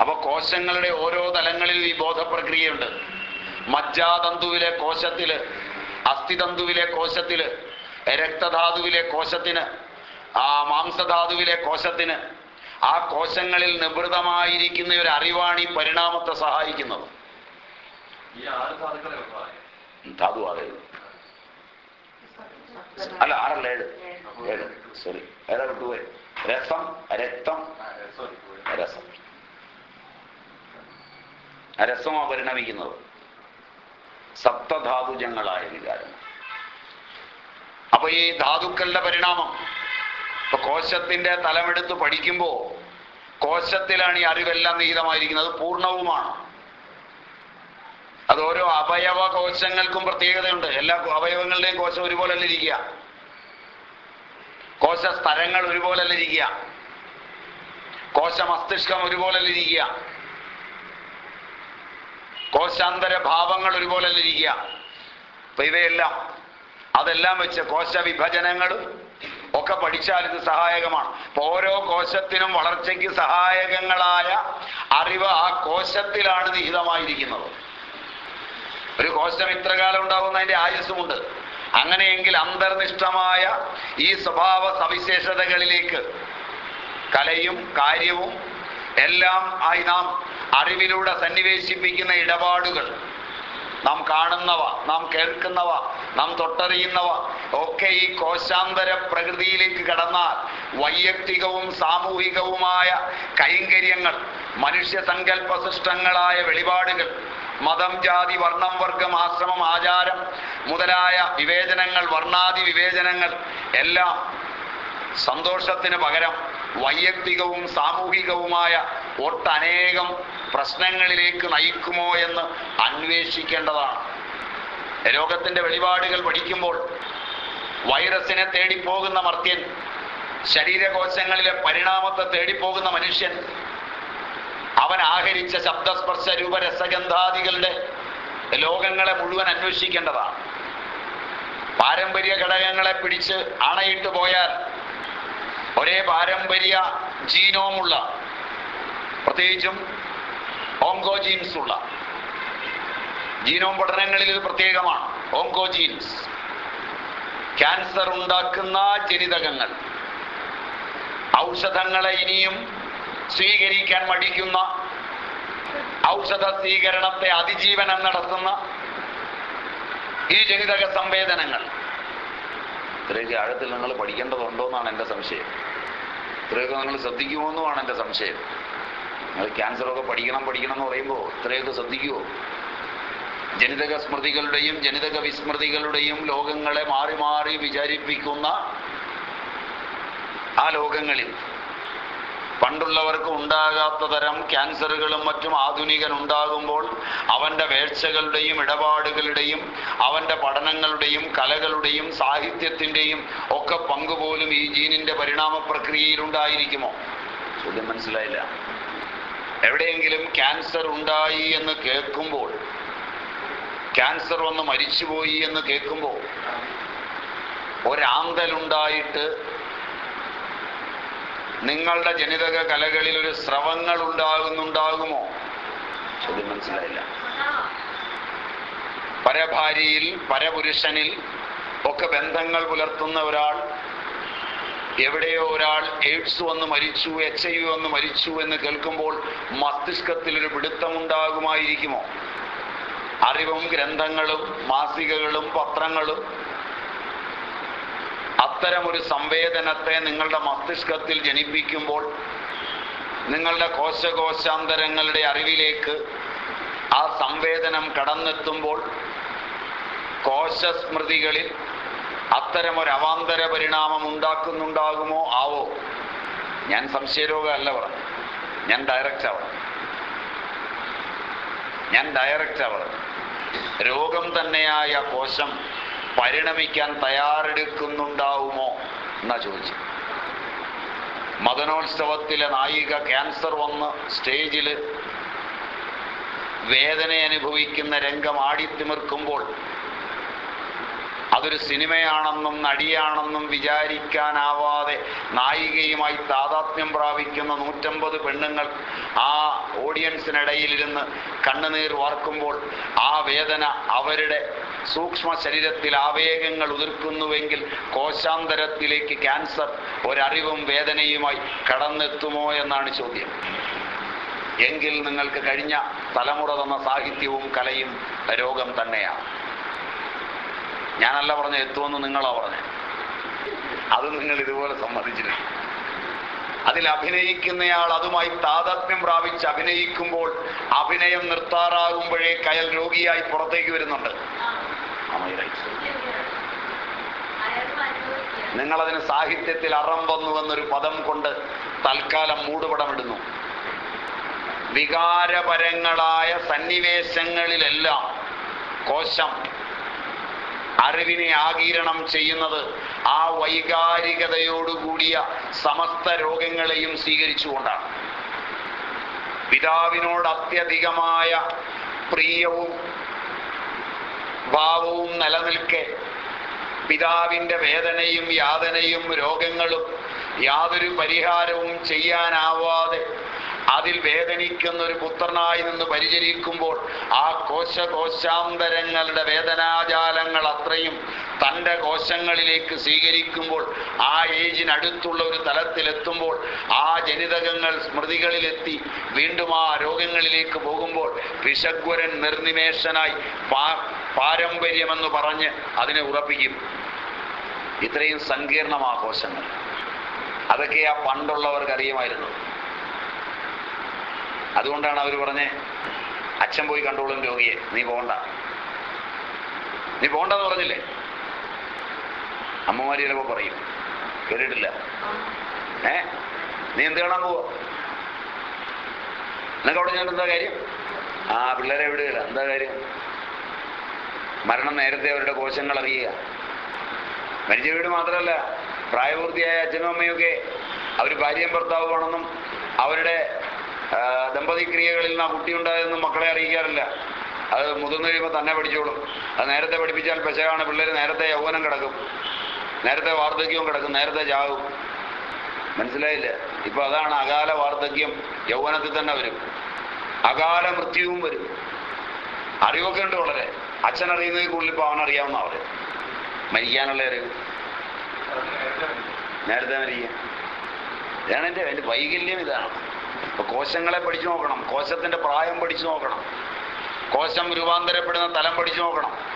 അപ്പൊ കോശങ്ങളുടെ ഓരോ തലങ്ങളിൽ ഈ ബോധപ്രക്രിയയുണ്ട്. മജ്ജാതന്തുവിലെ കോശത്തിൽ അസ്ഥിതന്തുവിലെ കോശത്തിൽ രക്തധാതുവിലെ കോശത്തിന് ആ മാംസധാതുവിലെ കോശത്തിന് ആ കോശങ്ങളിൽ നിവൃതമായിരിക്കുന്ന ഒരു അറിവാണ് ഈ പരിണാമത്തെ സഹായിക്കുന്നത്. ധാതു ആകരുത് അല്ല ആറല്ല ഏഴ്. ഏഴ്. സോറി ഏതാ വിട്ടുപോയി രസം രക്തം രസം. രസമാ പരിണമിക്കുന്നത്. സപ്തധാതുജങ്ങളായ വികാരം അപ്പൊ ഈ ധാതുക്കളുടെ പരിണാമം. ഇപ്പൊ കോശത്തിന്റെ തലമെടുത്ത് പഠിക്കുമ്പോ കോശത്തിലാണ് ഈ അറിവെല്ലാം നിഹിതമായിരിക്കുന്നത്. അത് പൂർണവുമാണ് അത് ഓരോ അവയവ കോശങ്ങൾക്കും പ്രത്യേകതയുണ്ട്. എല്ലാ അവയവങ്ങളുടെയും കോശം ഒരുപോലെ അല്ല ഇരിക്കുക. കോശ സ്ഥലങ്ങൾ ഒരുപോലെ അല്ല ഇരിക്കുക. കോശ മസ്തിഷ്കം ഒരുപോലെ അല്ല ഇരിക്കുക. കോശാന്തര ഭാവങ്ങൾ ഒരുപോലെ അല്ല ഇരിക്കുക. അപ്പൊ ഇവയെല്ലാം അതെല്ലാം വെച്ച് കോശ വിഭജനങ്ങളും ഒക്കെ പഠിച്ചാൽ ഇത് സഹായകമാണ്. അപ്പൊ ഓരോ കോശത്തിനും വളർച്ചയ്ക്ക് സഹായകങ്ങളായ അറിവ് ആ കോശത്തിലാണ് നിഹിതമായിരിക്കുന്നത്. ഒരു കോശം ഇത്ര കാലം ഉണ്ടാകുന്നതിന്റെ ആയുസ്സുമുണ്ട്. അങ്ങനെയെങ്കിൽ അന്തർനിഷ്ഠമായ ഈ സ്വഭാവ സവിശേഷതകളിലേക്ക് കലയും കാര്യവും എല്ലാം ആയി നാം അറിവിലൂടെ സന്നിവേശിപ്പിക്കുന്ന ഇടപാടുകൾ നാം കാണുന്നവ നാം കേൾക്കുന്നവ നാം തൊട്ടറിയുന്നവ ഒക്കെ ഈ കോശാന്തര പ്രകൃതിയിലേക്ക് കടന്നാൽ വൈയക്തികവും സാമൂഹികവുമായ കൈങ്കര്യങ്ങൾ മനുഷ്യ സങ്കല്പ സൃഷ്ടങ്ങളായ വെളിപാടുകൾ മതം ജാതി വർണം വർഗം ആശ്രമം ആചാരം മുതലായ വിവേചനങ്ങൾ വർണാദി വിവേചനങ്ങൾ എല്ലാം സന്തോഷത്തിന് പകരം വൈയക്തികവും സാമൂഹികവുമായ ഒട്ടനേകം പ്രശ്നങ്ങളിലേക്ക് നയിക്കുമോ എന്ന് അന്വേഷിക്കേണ്ടതാണ്. രോഗത്തിന്റെ വെളിപാടുകൾ പഠിക്കുമ്പോൾ വൈറസിനെ തേടിപ്പോകുന്ന മർത്യൻ ശരീരകോശങ്ങളിലെ പരിണാമത്തെ തേടിപ്പോകുന്ന മനുഷ്യൻ അവൻ ആഹരിച്ച ശബ്ദസ്പർശ രൂപരസഗന്ധാദികളുടെ ലോകങ്ങളെ മുഴുവൻ അന്വേഷിക്കേണ്ടതാണ്. പാരമ്പര്യ ഘടകങ്ങളെ പിടിച്ച് അണയിട്ട് പോയാൽ ഒരേ പാരമ്പര്യ ജീനോമുള്ള പ്രത്യേകിച്ചും ഓങ്കോജീൻസ് ഉള്ള ജീനോം പഠനങ്ങളിൽ ഇത് പ്രത്യേകമാണ്. ഓങ്കോജീൻസ്. ക്യാൻസർ ഉണ്ടാക്കുന്ന ജനിതകങ്ങൾ. ഔഷധങ്ങളെ ഇനിയും സ്വീകരിക്കാൻ മടിക്കുന്ന ഔഷധ സ്വീകരണത്തെ അതിജീവനം നടത്തുന്ന ഈ ജനിതക സംവേദനങ്ങൾ. ഇത്രയൊക്കെ ആഴത്തിൽ നിങ്ങൾ പഠിക്കേണ്ടതുണ്ടോ എന്നാണ് എന്റെ സംശയം. ഇത്രയൊക്കെ നിങ്ങൾ ശ്രദ്ധിക്കുമോ എന്നുമാണ് എന്റെ സംശയം. നിങ്ങൾ ക്യാൻസറൊക്കെ പഠിക്കണം പഠിക്കണം എന്ന് പറയുമ്പോൾ ഇത്രയൊക്കെ ശ്രദ്ധിക്കുമോ ജനിതക സ്മൃതികളുടെയും ജനിതക വിസ്മൃതികളുടെയും ലോകങ്ങളെ മാറി മാറി വിചാരിപ്പിക്കുന്ന ആ ലോകങ്ങളിൽ പണ്ടുള്ളവർക്ക് ഉണ്ടാകാത്ത തരം ക്യാൻസറുകളും മറ്റും ആധുനികൻ ഉണ്ടാകുമ്പോൾ അവന്റെ വേഴ്ചകളുടെയും ഇടപാടുകളുടെയും അവന്റെ പഠനങ്ങളുടെയും കലകളുടെയും സാഹിത്യത്തിന്റെയും ഒക്കെ പങ്കുപോലും ഈ ജീനിന്റെ പരിണാമ പ്രക്രിയയിലുണ്ടായിരിക്കുമോ ചോദ്യം മനസ്സിലായില്ല. എവിടെയെങ്കിലും ക്യാൻസർ ഉണ്ടായി എന്ന് കേൾക്കുമ്പോൾ ക്യാൻസർ വന്ന് മരിച്ചുപോയി എന്ന് കേൾക്കുമ്പോൾ ഒരാന്തലുണ്ടായിട്ട് നിങ്ങളുടെ ജനിതക കലകളിൽ ഒരു സ്രവങ്ങൾ ഉണ്ടാകുന്നുണ്ടാകുമോ? ചോദ്യം മനസ്സിലായില്ല. പരഭാര്യയിൽ പരപുരുഷനിൽ ഒക്കെ ബന്ധങ്ങൾ പുലർത്തുന്ന ഒരാൾ എവിടെയോ ഒരാൾ എയ്ഡ്സ് വന്ന് മരിച്ചു എച്ച് ഐ വി വന്ന് മരിച്ചു എന്ന് കേൾക്കുമ്പോൾ മസ്തിഷ്കത്തിൽ ഒരു പിടുത്തമുണ്ടാകുമായിരിക്കുമോ അറിവും ഗ്രന്ഥങ്ങളും മാസികകളും പത്രങ്ങളും. അത്തരം ഒരു സംവേദനത്തെ നിങ്ങളുടെ മസ്തിഷ്കത്തിൽ ജനിപ്പിക്കുമ്പോൾ നിങ്ങളുടെ കോശകോശാന്തരങ്ങളുടെ അറിവിലേക്ക് ആ സംവേദനം കടന്നെത്തുമ്പോൾ കോശസ്മൃതികളിൽ അത്തരമൊരു അവാന്തര പരിണാമം ഉണ്ടാക്കുന്നുണ്ടാകുമോ? ആവോ? ഞാൻ സംശയരോഗമല്ല പറഞ്ഞു ഞാൻ ഡയറക്റ്റാ പറഞ്ഞു ഞാൻ ഡയറക്റ്റാ പറഞ്ഞു രോഗം തന്നെയായ കോശം പരിണമിക്കാൻ തയ്യാറെടുക്കുന്നുണ്ടാവുമോ എന്നാ ചോദിച്ചു. മദനോത്സവത്തിലെ നായിക ക്യാൻസർ വന്ന് സ്റ്റേജിൽ വേദന അനുഭവിക്കുന്ന രംഗം ആടിത്തിമിർക്കുമ്പോൾ അതൊരു സിനിമയാണെന്നും നടിയാണെന്നും വിചാരിക്കാനാവാതെ നായികയുമായി താതാത്മ്യം പ്രാപിക്കുന്ന നൂറ്റമ്പത് പെണ്ണുങ്ങൾ ആ ഓഡിയൻസിനിടയിലിരുന്ന് കണ്ണുനീർ വാർക്കുമ്പോൾ ആ വേദന അവരുടെ സൂക്ഷ്മ ശരീരത്തിൽ ആവേഗങ്ങൾ ഉതിർക്കുന്നുവെങ്കിൽ കോശാന്തരത്തിലേക്ക് ക്യാൻസർ ഒരറിവും വേദനയുമായി കടന്നെത്തുമോ എന്നാണ് ചോദ്യം. എങ്കിൽ നിങ്ങൾക്ക് കഴിഞ്ഞ തലമുറ തന്ന സാഹിത്യവും കലയും രോഗം തന്നെയാണ്. ഞാനല്ല പറഞ്ഞ എത്തുമെന്ന് നിങ്ങളാ പറഞ്ഞു. അത് നിങ്ങൾ ഇതുപോലെ സമ്മതിച്ചിട്ടുണ്ട് അതിൽ അഭിനയിക്കുന്നയാൾ അതുമായി താതാത്മ്യം പ്രാപിച്ച് അഭിനയിക്കുമ്പോൾ അഭിനയം നിർത്താറാകുമ്പോഴേ കയൽ രോഗിയായി പുറത്തേക്ക് വരുന്നുണ്ട്. നിങ്ങളതിന് സാഹിത്യത്തിൽ അറം വന്നു എന്നൊരു പദം കൊണ്ട് തൽക്കാലം മൂടുപടമിടുന്നു. വികാരപരങ്ങളായ സന്നിവേശങ്ങളിലെല്ലാം കോശം അറിവിനെ ആകീരണം ചെയ്യുന്നത് ആ വൈകാരികതയോടുകൂടിയ സമസ്ത രോഗങ്ങളെയും സ്വീകരിച്ചുകൊണ്ടാണ്. പിതാവിനോട് അത്യധികമായ പ്രിയവും ഭാവവും നിലനിൽക്കെ പിതാവിന്റെ വേദനയും യാതനയും രോഗങ്ങളും യാതൊരു പരിഹാരവും ചെയ്യാനാവാതെ അതിൽ വേദനിക്കുന്ന ഒരു പുത്രനായി നിന്ന് പരിചരിക്കുമ്പോൾ ആ കോശകോശാന്തരങ്ങളുടെ വേദനാജാലങ്ങൾ അത്രയും തന്റെ കോശങ്ങളിലേക്ക് സ്വീകരിക്കുമ്പോൾ ആ ഏജിനടുത്തുള്ള ഒരു തലത്തിലെത്തുമ്പോൾ ആ ജനിതകങ്ങൾ സ്മൃതികളിലെത്തി വീണ്ടും ആ രോഗങ്ങളിലേക്ക് പോകുമ്പോൾ വിഷഗ്വരൻ നിർനിമേഷനായി പാരമ്പര്യമെന്ന് പറഞ്ഞ് അതിനെ ഉറപ്പിക്കും. ഇത്രയും സങ്കീർണമാഘോഷങ്ങൾ അതൊക്കെ ആ പണ്ടുള്ളവർക്ക് അറിയുമായിരുന്നു. അതുകൊണ്ടാണ് അവർ പറഞ്ഞേ അച്ഛൻ പോയി കണ്ടോളും രോഗിയെ നീ പോണ്ട. നീ പോണ്ടെന്ന് പറഞ്ഞില്ലേ? അമ്മമാര് ചിലപ്പോ പറയും. കേട്ടിട്ടില്ല. ഏ? നീ എന്ത് കാണാൻ പോവാ? നിനക്ക് അവിടെ ഞാൻ എന്താ കാര്യം? ആ പിള്ളേരെ വിടുകയില്ല എന്താ കാര്യം? മരണം നേരത്തെ അവരുടെ കോശങ്ങൾ അറിയുക. മരിച്ച വീട് മാത്രമല്ല പ്രായപൂർത്തിയായ അച്ഛനും അമ്മയൊക്കെ അവർ ഭാര്യയും ഭർത്താവുമാണെന്നും അവരുടെ ആ, ദമ്പതിക്രിയകളിൽ നിന്ന് ആ കുട്ടി ഉണ്ടായെന്ന് മക്കളെ അറിയിക്കാറില്ല. അത് മുതിർന്നു കഴിയുമ്പോൾ തന്നെ പഠിച്ചോളും. അത് നേരത്തെ പഠിപ്പിച്ചാൽ പെശകാണ് പിള്ളേർ നേരത്തെ യൗവനം കിടക്കും. നേരത്തെ വാർദ്ധക്യവും കിടക്കും നേരത്തെ ചാകും മനസ്സിലായില്ല? ഇപ്പൊ അതാണ് അകാല വാർദ്ധക്യം. യൗവനത്തിൽ തന്നെ വരും. അകാല മൃത്യുവും വരും. അറിവൊക്കെ ഉണ്ട് വളരെ. അച്ഛൻ അറിയുന്നതിൽ കൂടുതൽ ഇപ്പൊ അവൻ അറിയാവുന്ന അവർ. മരിക്കാനുള്ള അറിവ്. നേരത്തെ മരിക്കുക. ഇതാണ് എന്റെ എന്റെ വൈകല്യം ഇതാണ്. ഇപ്പൊ കോശങ്ങളെ പഠിച്ചു നോക്കണം. കോശത്തിന്റെ പ്രായം പഠിച്ചു നോക്കണം. കോശം രൂപാന്തരപ്പെടുന്ന തലം പഠിച്ചു നോക്കണം.